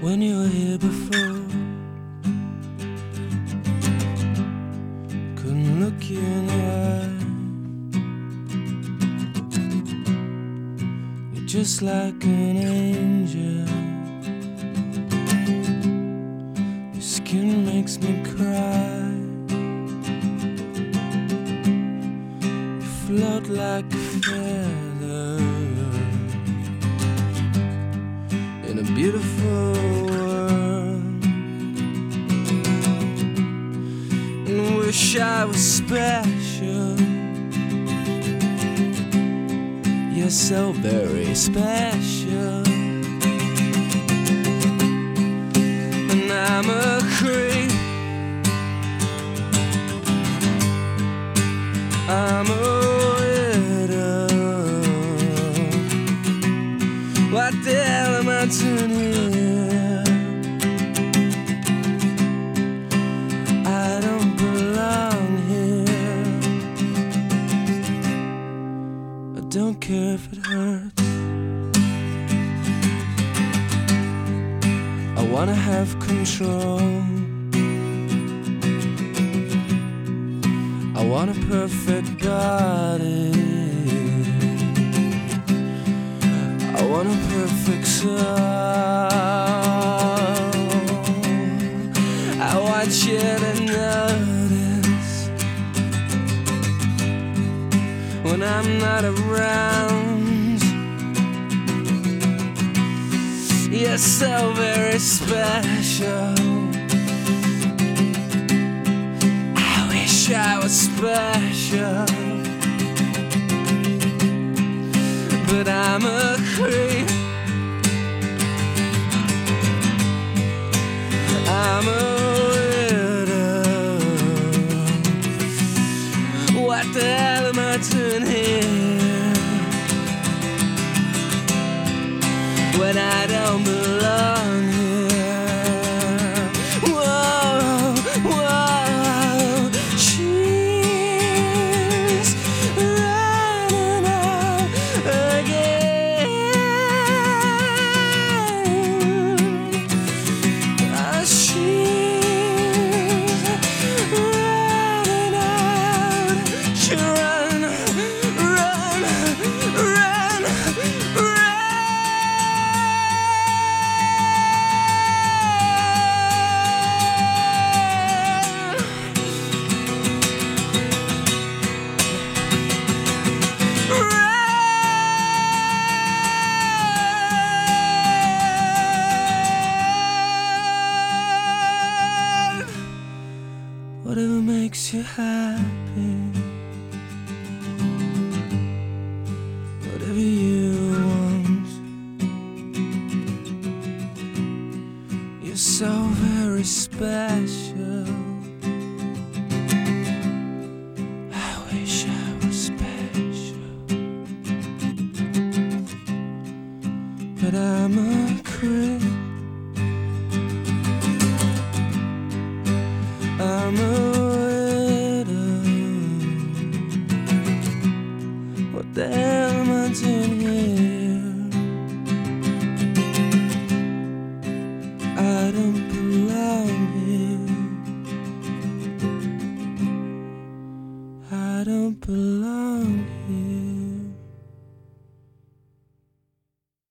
when you were here before. Couldn't look you in the eye. You're just like an angel. Your skin makes me cry. You float like a a beautiful world. And wish I was special. You're so very special. And I'm a creep. I'm a I here? I don't belong here. I don't care if it hurts. I wanna have control. I want a perfect body. Want a perfect soul. I want you to notice when I'm not around. You're so very special. I wish I was special. But I'm a creep. I'm a widow. What the hell am I doing here? When I don't belong Whatever makes you happy. Special. I wish I was special. But I'm a creep. Don't belong.